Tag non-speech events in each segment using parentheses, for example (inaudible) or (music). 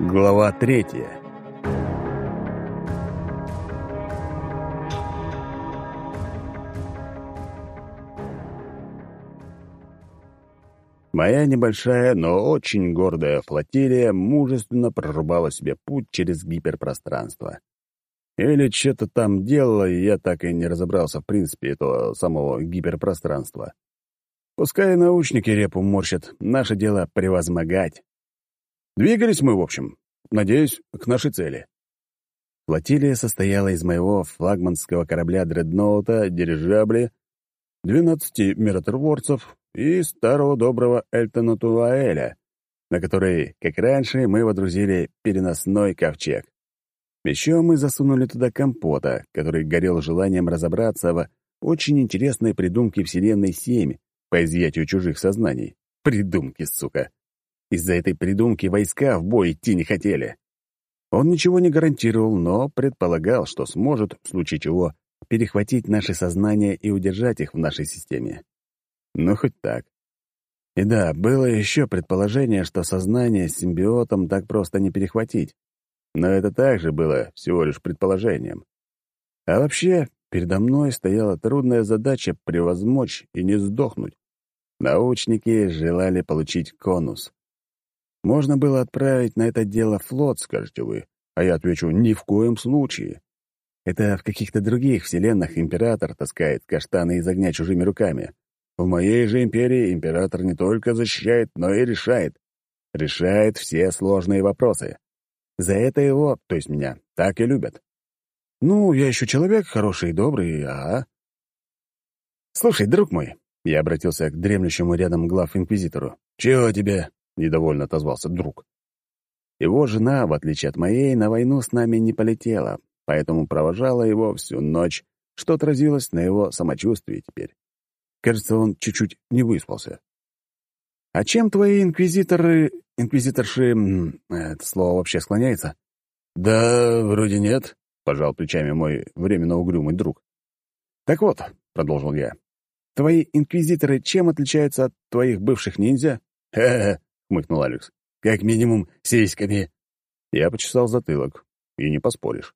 Глава третья. Моя небольшая, но очень гордая флотилия мужественно прорубала себе путь через гиперпространство. Или что-то там делала, и я так и не разобрался в принципе этого самого гиперпространства. Пускай научники репу морщат, наше дело — превозмогать. Двигались мы, в общем, надеюсь, к нашей цели. Флотилия состояла из моего флагманского корабля дредноута, дирижабли, 12 миротворцев и старого доброго Эльтона Туаэля, на который, как раньше, мы водрузили переносной ковчег. Еще мы засунули туда компота, который горел желанием разобраться в очень интересной придумке Вселенной 7 по изъятию чужих сознаний. Придумки, сука. Из-за этой придумки войска в бой идти не хотели. Он ничего не гарантировал, но предполагал, что сможет, в случае чего, перехватить наши сознания и удержать их в нашей системе. Ну, хоть так. И да, было еще предположение, что сознание с симбиотом так просто не перехватить. Но это также было всего лишь предположением. А вообще, передо мной стояла трудная задача превозмочь и не сдохнуть. Научники желали получить конус. Можно было отправить на это дело флот, скажете вы, а я отвечу, ни в коем случае. Это в каких-то других вселенных император таскает каштаны из огня чужими руками. В моей же империи император не только защищает, но и решает. Решает все сложные вопросы. За это его, то есть меня, так и любят. Ну, я еще человек хороший и добрый, а? Слушай, друг мой, я обратился к дремлющему рядом глав-инквизитору. «Чего тебе?» — недовольно отозвался друг. Его жена, в отличие от моей, на войну с нами не полетела, поэтому провожала его всю ночь, что отразилось на его самочувствии теперь. Кажется, он чуть-чуть не выспался. «А чем твои инквизиторы... инквизиторши... это слово вообще склоняется?» «Да, вроде нет», — пожал плечами мой временно угрюмый друг. «Так вот», — продолжил я, — «твои инквизиторы чем отличаются от твоих бывших ниндзя?» «Хе-хе», — хмыкнул Алекс. «Как минимум сиськами». Я почесал затылок. И не поспоришь.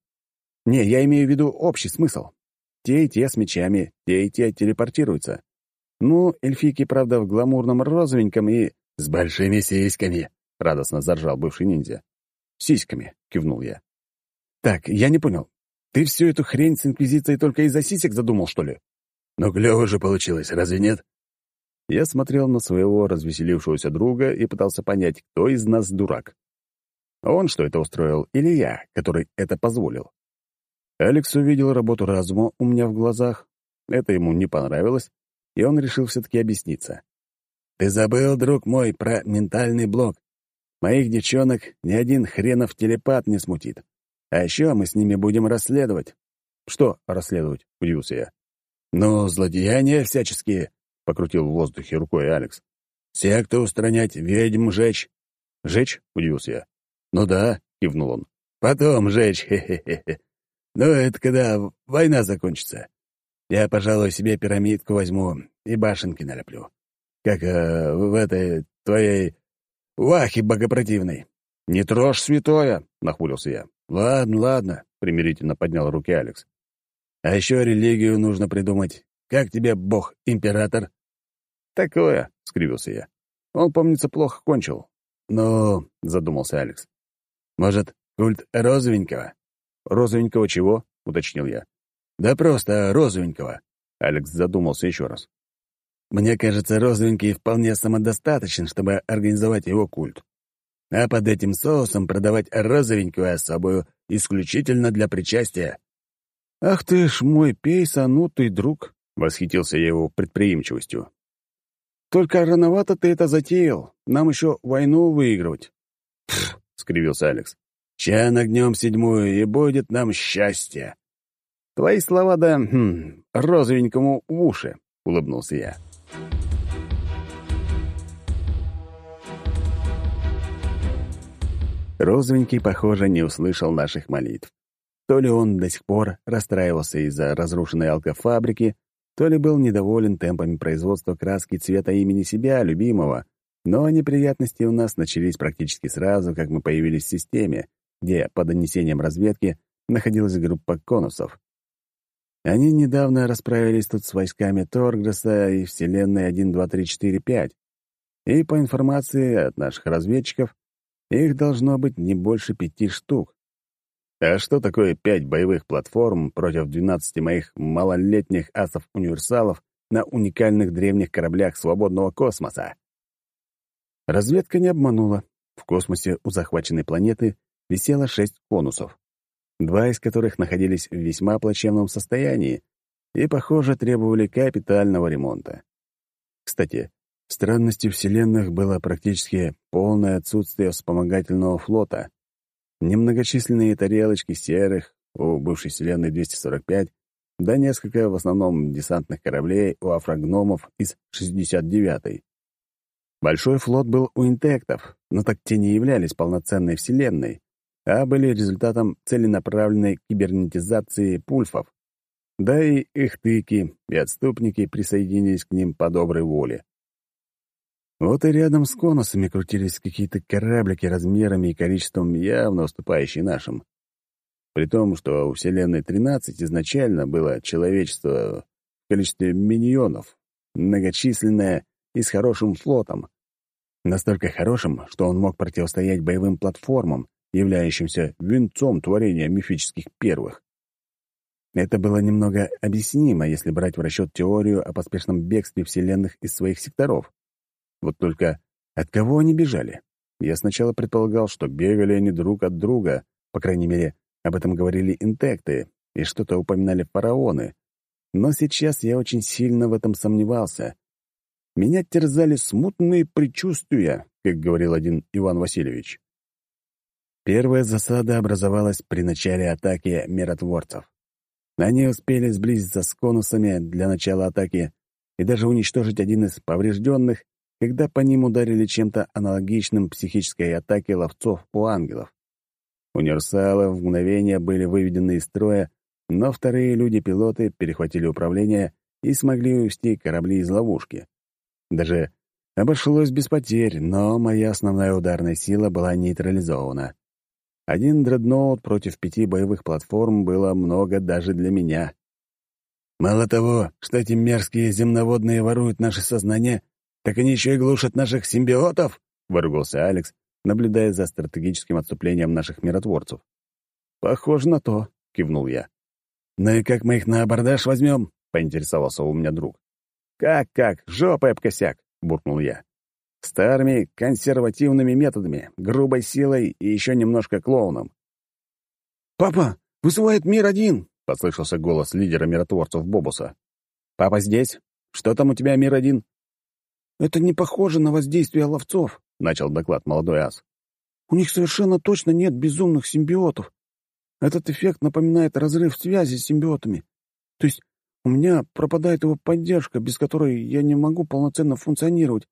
«Не, я имею в виду общий смысл. Те и те с мечами, те и те телепортируются. Ну, эльфийки, правда, в гламурном розовеньком и... «С большими сиськами!» — радостно заржал бывший ниндзя. «Сиськами!» — кивнул я. «Так, я не понял. Ты всю эту хрень с Инквизицией только из-за сисек задумал, что ли?» «Ну, клево же получилось, разве нет?» Я смотрел на своего развеселившегося друга и пытался понять, кто из нас дурак. Он что это устроил, или я, который это позволил? Алекс увидел работу разума у меня в глазах. Это ему не понравилось, и он решил все-таки объясниться. «Ты забыл, друг мой, про ментальный блок. Моих девчонок ни один хренов телепат не смутит. А еще мы с ними будем расследовать». «Что расследовать?» — удивился я. «Ну, злодеяния всяческие», — покрутил в воздухе рукой Алекс. «Секту устранять, ведьм жечь». «Жечь?» — удивился я. «Ну да», — кивнул он. «Потом жечь, хе-хе-хе. Ну, это когда война закончится. Я, пожалуй, себе пирамидку возьму и башенки налеплю. Как э, в этой твоей вахе богопротивной. «Не трожь святое!» — нахмурился я. «Ладно, ладно», — примирительно поднял руки Алекс. «А еще религию нужно придумать. Как тебе бог-император?» «Такое», — скривился я. «Он, помнится, плохо кончил». «Ну», — задумался Алекс. «Может, культ розовенького?» «Розовенького чего?» — уточнил я. «Да просто розовенького», — Алекс задумался еще раз. «Мне кажется, розовенький вполне самодостаточен, чтобы организовать его культ. А под этим соусом продавать розовенькую особую исключительно для причастия». «Ах ты ж мой пейсанутый друг», — восхитился я его предприимчивостью. «Только рановато ты это затеял. Нам еще войну выигрывать». «Пф», — скривился Алекс. «Ча нагнем седьмую, и будет нам счастье». «Твои слова да хм, розовенькому в уши», — улыбнулся я. Розовенький, похоже, не услышал наших молитв. То ли он до сих пор расстраивался из-за разрушенной алкофабрики, то ли был недоволен темпами производства краски цвета имени себя, любимого, Но неприятности у нас начались практически сразу, как мы появились в системе, где, по донесениям разведки, находилась группа конусов. Они недавно расправились тут с войсками Торгреса и Вселенной 1, 2, 3, 4, 5. И по информации от наших разведчиков, их должно быть не больше пяти штук. А что такое пять боевых платформ против 12 моих малолетних асов-универсалов на уникальных древних кораблях свободного космоса? Разведка не обманула. В космосе у захваченной планеты висело шесть конусов, два из которых находились в весьма плачевном состоянии и, похоже, требовали капитального ремонта. Кстати, странностью вселенных было практически полное отсутствие вспомогательного флота. Немногочисленные тарелочки серых у бывшей вселенной 245, да несколько в основном десантных кораблей у афрогномов из 69-й. Большой флот был у интектов, но так те не являлись полноценной вселенной, а были результатом целенаправленной кибернетизации пульфов. Да и их тыки и отступники присоединились к ним по доброй воле. Вот и рядом с конусами крутились какие-то кораблики размерами и количеством явно уступающие нашим. При том, что у Вселенной 13 изначально было человечество в количестве миньонов, многочисленное и с хорошим флотом. Настолько хорошим, что он мог противостоять боевым платформам, являющимся венцом творения мифических первых. Это было немного объяснимо, если брать в расчет теорию о поспешном бегстве вселенных из своих секторов. Вот только от кого они бежали? Я сначала предполагал, что бегали они друг от друга, по крайней мере, об этом говорили интекты, и что-то упоминали фараоны. Но сейчас я очень сильно в этом сомневался, меня терзали смутные предчувствия, как говорил один Иван Васильевич. Первая засада образовалась при начале атаки миротворцев. Они успели сблизиться с конусами для начала атаки и даже уничтожить один из поврежденных, когда по ним ударили чем-то аналогичным психической атаке ловцов у ангелов. Универсалы в мгновение были выведены из строя, но вторые люди-пилоты перехватили управление и смогли увести корабли из ловушки. Даже обошлось без потерь, но моя основная ударная сила была нейтрализована. Один дредноут против пяти боевых платформ было много даже для меня. Мало того, что эти мерзкие земноводные воруют наше сознание, так они еще и глушат наших симбиотов, — выругался Алекс, наблюдая за стратегическим отступлением наших миротворцев. «Похоже на то», — кивнул я. «Ну и как мы их на абордаж возьмем?» — поинтересовался у меня друг. «Как-как? Жопой об косяк!» — буркнул я. «Старыми консервативными методами, грубой силой и еще немножко клоуном». «Папа, вызывает мир один!» — послышался голос лидера миротворцев Бобуса. «Папа здесь? Что там у тебя, мир один?» «Это не похоже на воздействие ловцов», — начал доклад молодой ас. «У них совершенно точно нет безумных симбиотов. Этот эффект напоминает разрыв связи с симбиотами. То есть у меня пропадает его поддержка, без которой я не могу полноценно функционировать,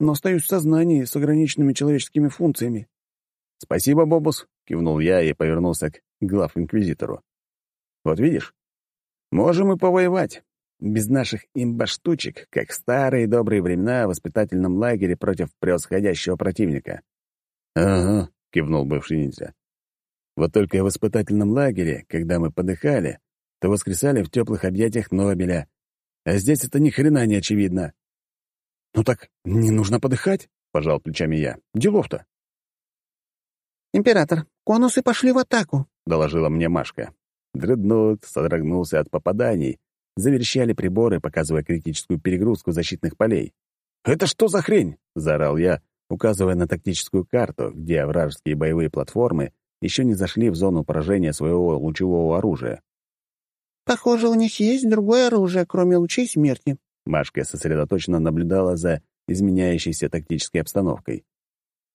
но остаюсь в сознании с ограниченными человеческими функциями. «Спасибо, Бобус», — кивнул я и повернулся к глав-инквизитору. «Вот видишь, можем и повоевать. Без наших имбаштучек, как в старые добрые времена в воспитательном лагере против превосходящего противника». «Ага», — кивнул бывший ниндзя. «Вот только в воспитательном лагере, когда мы подыхали, то воскресали в теплых объятиях Нобеля. А здесь это ни хрена не очевидно. «Ну так не нужно подыхать», — пожал плечами я. «Делов-то». «Император, конусы пошли в атаку», — доложила мне Машка. Дредноут содрогнулся от попаданий. Заверещали приборы, показывая критическую перегрузку защитных полей. «Это что за хрень?» — заорал я, указывая на тактическую карту, где вражеские боевые платформы еще не зашли в зону поражения своего лучевого оружия. Похоже, у них есть другое оружие, кроме лучей смерти. Машка сосредоточенно наблюдала за изменяющейся тактической обстановкой.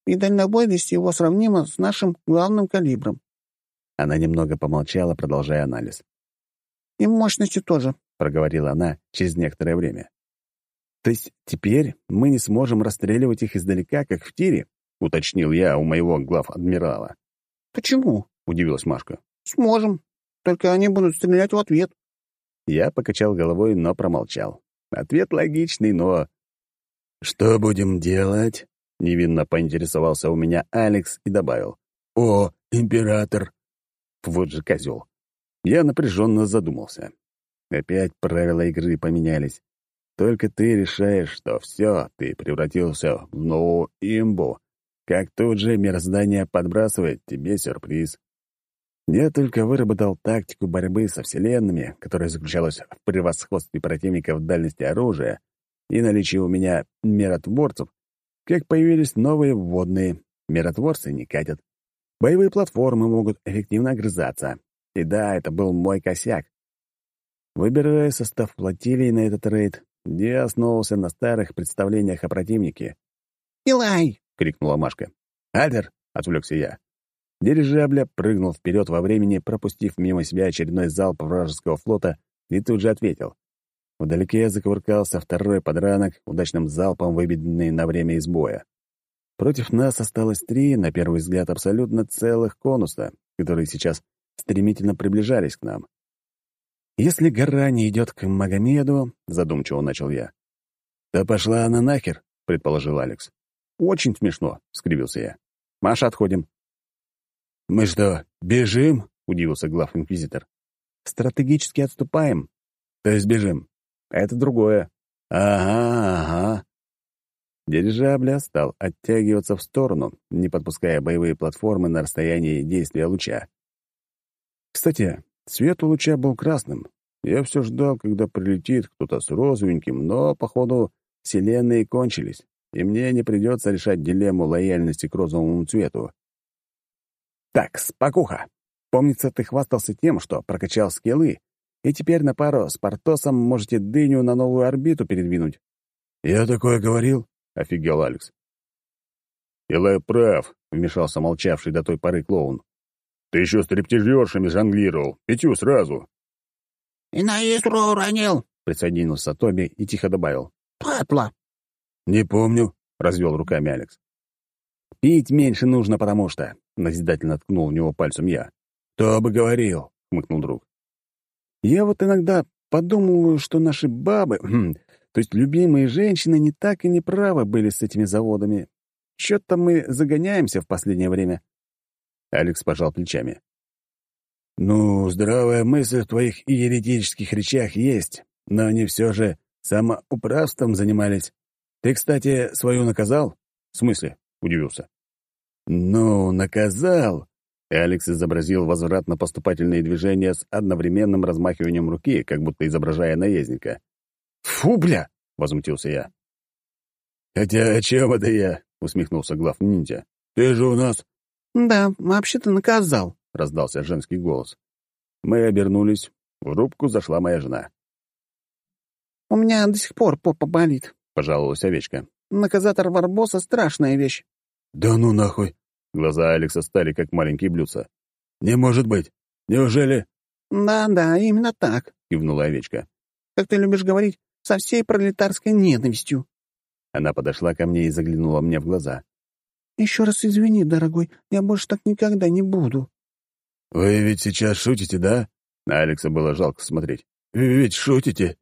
И дальнобойность его сравнима с нашим главным калибром. Она немного помолчала, продолжая анализ. «И мощностью тоже», — проговорила она через некоторое время. «То есть теперь мы не сможем расстреливать их издалека, как в тире?» — уточнил я у моего глав-адмирала. «Почему?» — удивилась Машка. «Сможем. Только они будут стрелять в ответ. Я покачал головой, но промолчал. Ответ логичный, но... «Что будем делать?» Невинно поинтересовался у меня Алекс и добавил. «О, император!» Вот же козел. Я напряженно задумался. Опять правила игры поменялись. Только ты решаешь, что все, ты превратился в новую имбу. Как тут же мироздание подбрасывает тебе сюрприз. Я только выработал тактику борьбы со вселенными, которая заключалась в превосходстве противника в дальности оружия и наличии у меня миротворцев, как появились новые вводные. Миротворцы не катят. Боевые платформы могут эффективно огрызаться. И да, это был мой косяк. Выбирая состав флотилии на этот рейд, я основывался на старых представлениях о противнике. «Илай!» — крикнула Машка. «Альтер!» — отвлекся я. Дирижабля прыгнул вперед во времени, пропустив мимо себя очередной залп вражеского флота, и тут же ответил. Вдалеке закувыркался второй подранок, удачным залпом выбеденный на время из боя. Против нас осталось три, на первый взгляд, абсолютно целых конуса, которые сейчас стремительно приближались к нам. «Если гора не идет к Магомеду», — задумчиво начал я. «Да пошла она нахер», — предположил Алекс. «Очень смешно», — скривился я. «Маша, отходим». «Мы что, бежим?» — удивился глав-инквизитор. «Стратегически отступаем. То есть бежим. Это другое». «Ага, ага». Дирижабля стал оттягиваться в сторону, не подпуская боевые платформы на расстоянии действия луча. Кстати, Цвет у луча был красным. Я все ждал, когда прилетит кто-то с розовеньким, но, походу, вселенные кончились, и мне не придется решать дилемму лояльности к розовому цвету. «Так, спокуха. Помнится, ты хвастался тем, что прокачал скиллы, и теперь на пару с Портосом можете дыню на новую орбиту передвинуть». «Я такое говорил?» — офигел Алекс. «Илай прав», — вмешался молчавший до той поры клоун. Ты еще стриптизершами жонглировал. Пятью сразу. — И на искру уронил, — присоединился Тоби и тихо добавил. — Папла. — Не помню, — развел руками Алекс. — Пить меньше нужно, потому что... — назидательно ткнул в него пальцем я. — Кто бы говорил, — хмыкнул друг. — Я вот иногда подумываю, что наши бабы, (clears throat) то есть любимые женщины, не так и не правы были с этими заводами. Чё-то мы загоняемся в последнее время. Алекс пожал плечами. «Ну, здравая мысль в твоих еретических речах есть, но они все же самоуправством занимались. Ты, кстати, свою наказал?» «В смысле?» — удивился. «Ну, наказал!» Алекс изобразил возвратно-поступательные движения с одновременным размахиванием руки, как будто изображая наездника. «Фу, бля!» — возмутился я. «Хотя о чем это я?» — усмехнулся глав ниндзя. «Ты же у нас «Да, вообще-то наказал», — раздался женский голос. Мы обернулись. В рубку зашла моя жена. «У меня до сих пор попа болит», — пожаловалась овечка. «Наказатор Варбоса — страшная вещь». «Да ну нахуй!» Глаза Алекса стали как маленькие блюдца. «Не может быть! Неужели...» «Да-да, именно так», — кивнула овечка. «Как ты любишь говорить, со всей пролетарской ненавистью». Она подошла ко мне и заглянула мне в глаза. «Еще раз извини, дорогой, я больше так никогда не буду». «Вы ведь сейчас шутите, да?» На Алекса было жалко смотреть. «Вы ведь шутите?»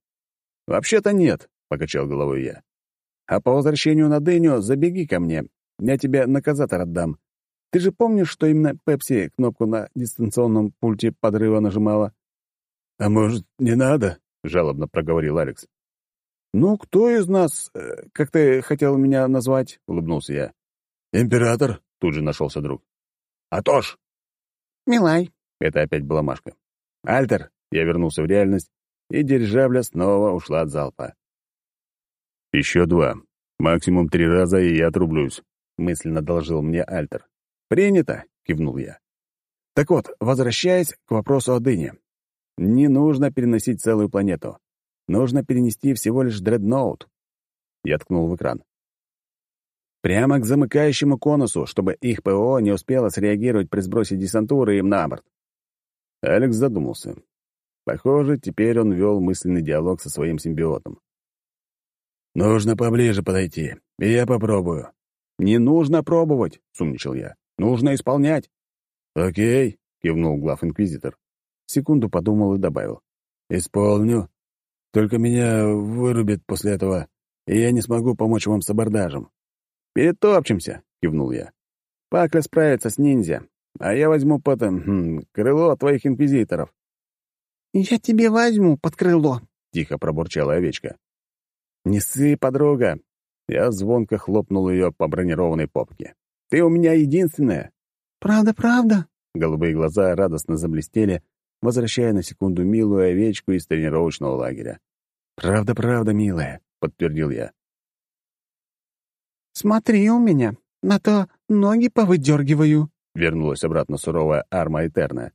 «Вообще-то нет», — покачал головой я. «А по возвращению на Дэню забеги ко мне. Я тебе наказатор отдам. Ты же помнишь, что именно Пепси кнопку на дистанционном пульте подрыва нажимала?» «А может, не надо?» — жалобно проговорил Алекс. «Ну, кто из нас, э, как ты хотел меня назвать?» — улыбнулся я. «Император?» — тут же нашелся друг. «Атош!» «Милай!» — это опять была Машка. «Альтер!» — я вернулся в реальность, и дирижабля снова ушла от залпа. «Еще два. Максимум три раза, и я отрублюсь», — мысленно доложил мне Альтер. «Принято!» — кивнул я. «Так вот, возвращаясь к вопросу о дыне. Не нужно переносить целую планету. Нужно перенести всего лишь дредноут». Я ткнул в экран. Прямо к замыкающему конусу, чтобы их ПО не успело среагировать при сбросе десантуры им на борт. Алекс задумался. Похоже, теперь он вел мысленный диалог со своим симбиотом. «Нужно поближе подойти, и я попробую». «Не нужно пробовать», — сумничал я. «Нужно исполнять». «Окей», — кивнул глав-инквизитор. Секунду подумал и добавил. «Исполню. Только меня вырубит после этого, и я не смогу помочь вам с абордажем. «Перетопчемся», — кивнул я. «Пакля справится с ниндзя, а я возьму под хм, крыло твоих инквизиторов». «Я тебе возьму под крыло», — тихо пробурчала овечка. «Не ссы, подруга!» Я звонко хлопнул ее по бронированной попке. «Ты у меня единственная!» «Правда, правда?» Голубые глаза радостно заблестели, возвращая на секунду милую овечку из тренировочного лагеря. «Правда, правда, милая», — подтвердил я. «Смотри у меня, на то ноги повыдергиваю», — вернулась обратно суровая Арма Этерна.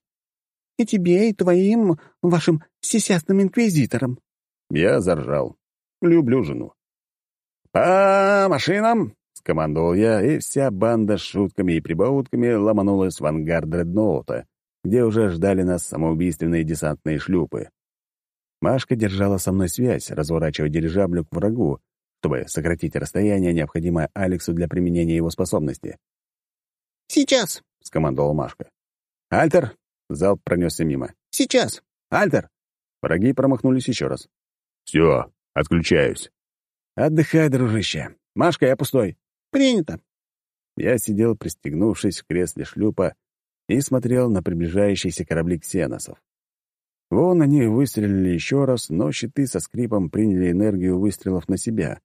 «И тебе, и твоим, вашим сисястным инквизиторам». Я заржал. Люблю жену. «По машинам!» — скомандовал я, и вся банда с шутками и прибаутками ломанулась в ангар дредноута, где уже ждали нас самоубийственные десантные шлюпы. Машка держала со мной связь, разворачивая дирижаблю к врагу, чтобы сократить расстояние, необходимое Алексу для применения его способности. «Сейчас!» — скомандовал Машка. «Альтер!» — залп пронесся мимо. «Сейчас!» «Альтер!» Враги промахнулись еще раз. «Все, отключаюсь». «Отдыхай, дружище. Машка, я пустой». «Принято». Я сидел, пристегнувшись в кресле шлюпа, и смотрел на приближающиеся корабли ксеносов. Вон они выстрелили еще раз, но щиты со скрипом приняли энергию выстрелов на себя.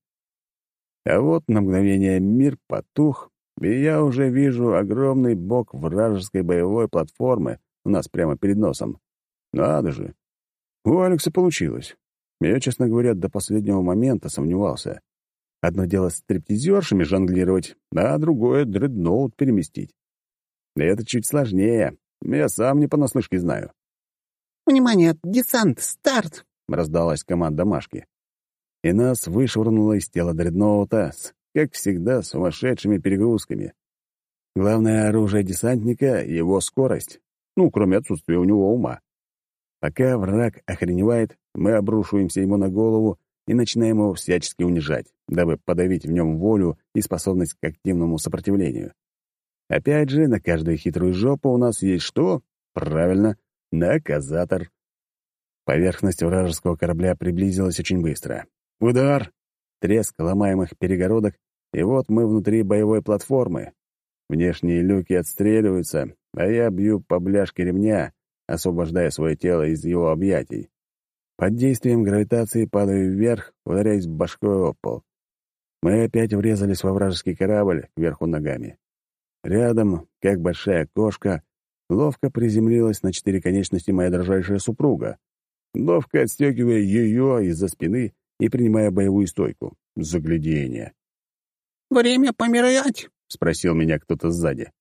А вот на мгновение мир потух, и я уже вижу огромный бок вражеской боевой платформы у нас прямо перед носом. Надо же. У Алекса получилось. Я, честно говоря, до последнего момента сомневался. Одно дело с стриптизершами жонглировать, а другое — дредноут переместить. Это чуть сложнее. Я сам не понаслышке знаю. «Внимание! Десант! Старт!» — раздалась команда Машки. И нас вышвырнуло из тела дредноута с, как всегда, сумасшедшими перегрузками. Главное оружие десантника — его скорость. Ну, кроме отсутствия у него ума. Пока враг охреневает, мы обрушиваемся ему на голову и начинаем его всячески унижать, дабы подавить в нем волю и способность к активному сопротивлению. Опять же, на каждую хитрую жопу у нас есть что? Правильно, наказатор. Поверхность вражеского корабля приблизилась очень быстро. Удар! Треск ломаемых перегородок, и вот мы внутри боевой платформы. Внешние люки отстреливаются, а я бью по бляшке ремня, освобождая свое тело из его объятий. Под действием гравитации падаю вверх, ударяясь башкой об пол. Мы опять врезались во вражеский корабль кверху ногами. Рядом, как большая кошка, ловко приземлилась на четыре конечности моя дрожайшая супруга, ловко отстегивая ее из-за спины и принимая боевую стойку. Заглядение. «Время помирать?» — спросил меня кто-то сзади.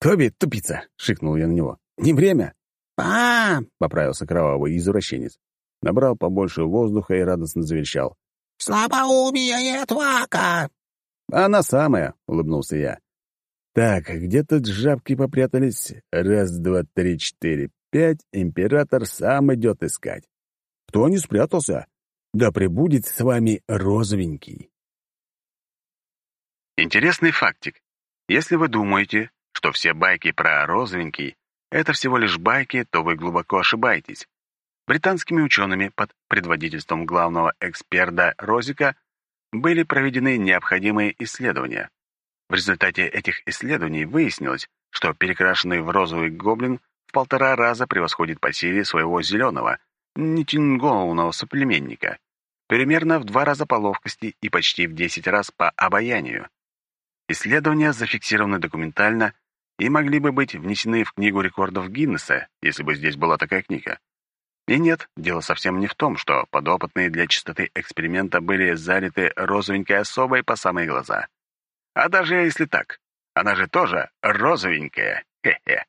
«Тоби, тупица!» — шикнул я на него. «Не время!» «А!» — поправился кровавый извращенец. Набрал побольше воздуха и радостно заверещал. «Слабоумие и отвака!» «Она самая!» — улыбнулся я. Так, где тут жабки попрятались? Раз, два, три, четыре, пять. Император сам идет искать. Кто не спрятался? Да пребудет с вами розовенький. Интересный фактик. Если вы думаете, что все байки про розовенький — это всего лишь байки, то вы глубоко ошибаетесь. Британскими учеными под предводительством главного эксперта Розика были проведены необходимые исследования. В результате этих исследований выяснилось, что перекрашенный в розовый гоблин в полтора раза превосходит по силе своего зеленого, нитингоуного соплеменника, примерно в два раза по ловкости и почти в десять раз по обаянию. Исследования зафиксированы документально и могли бы быть внесены в Книгу рекордов Гиннесса, если бы здесь была такая книга. И нет, дело совсем не в том, что подопытные для чистоты эксперимента были залиты розовенькой особой по самые глаза. А даже если так, она же тоже розовенькая. Хе-хе.